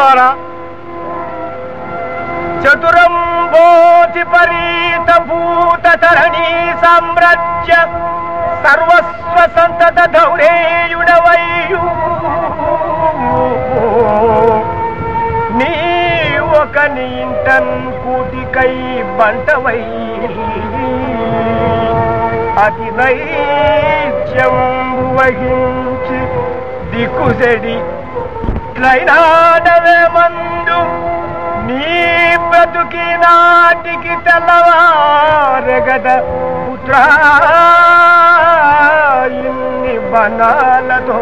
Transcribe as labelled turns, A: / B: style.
A: కుమార చతురంబోధి పరీత భూత తరణీ సామ్రాజ్య సర్వస్వ సంతత ధౌరేయుడవయ్యు. నీ ఒక నీంటన్ కూటికై బంటవై. అతి నైత్యం వహించి దిక్కుజడి ఎట్లయినాడవే మందు నీ బ్రతుకి నాటికి తెల్లవారగద పుత్ర ఇన్ని బనాలతో